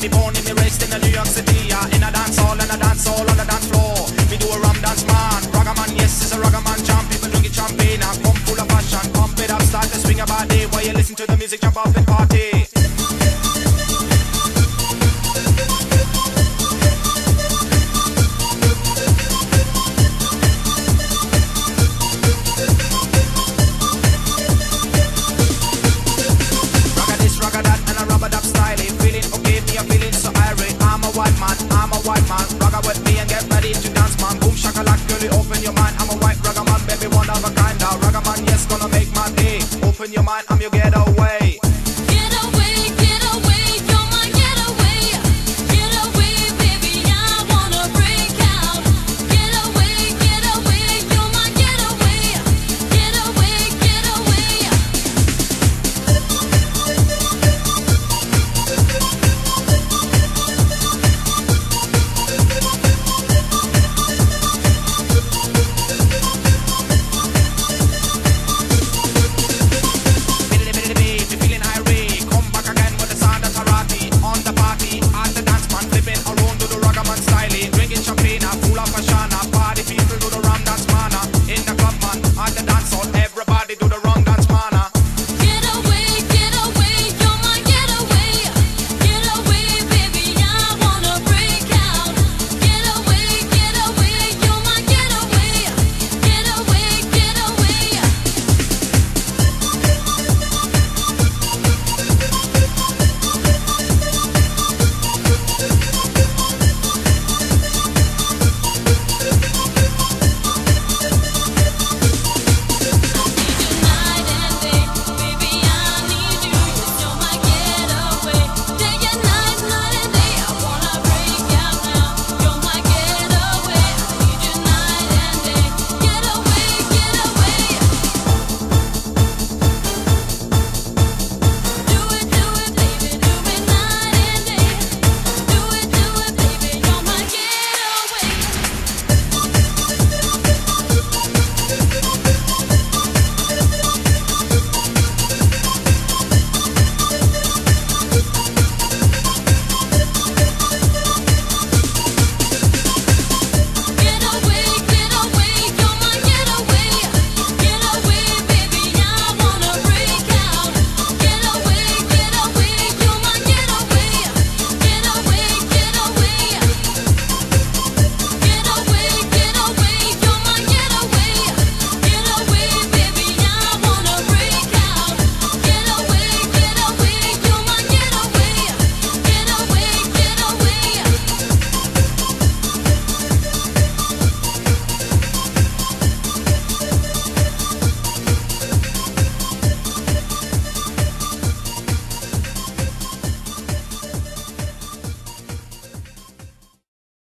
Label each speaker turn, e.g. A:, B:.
A: Me born and me raised in New York City. Uh, in a dance hall, and I dance all on the dance floor. Do a rum dance man. Yes, it's a. People full of passion. Up, start to swing you listen to the music, jump off and party. Open your mind. I'm a white ragga man, baby, one of a kind. Now ragga man, yes, gonna make my day. Open your mind.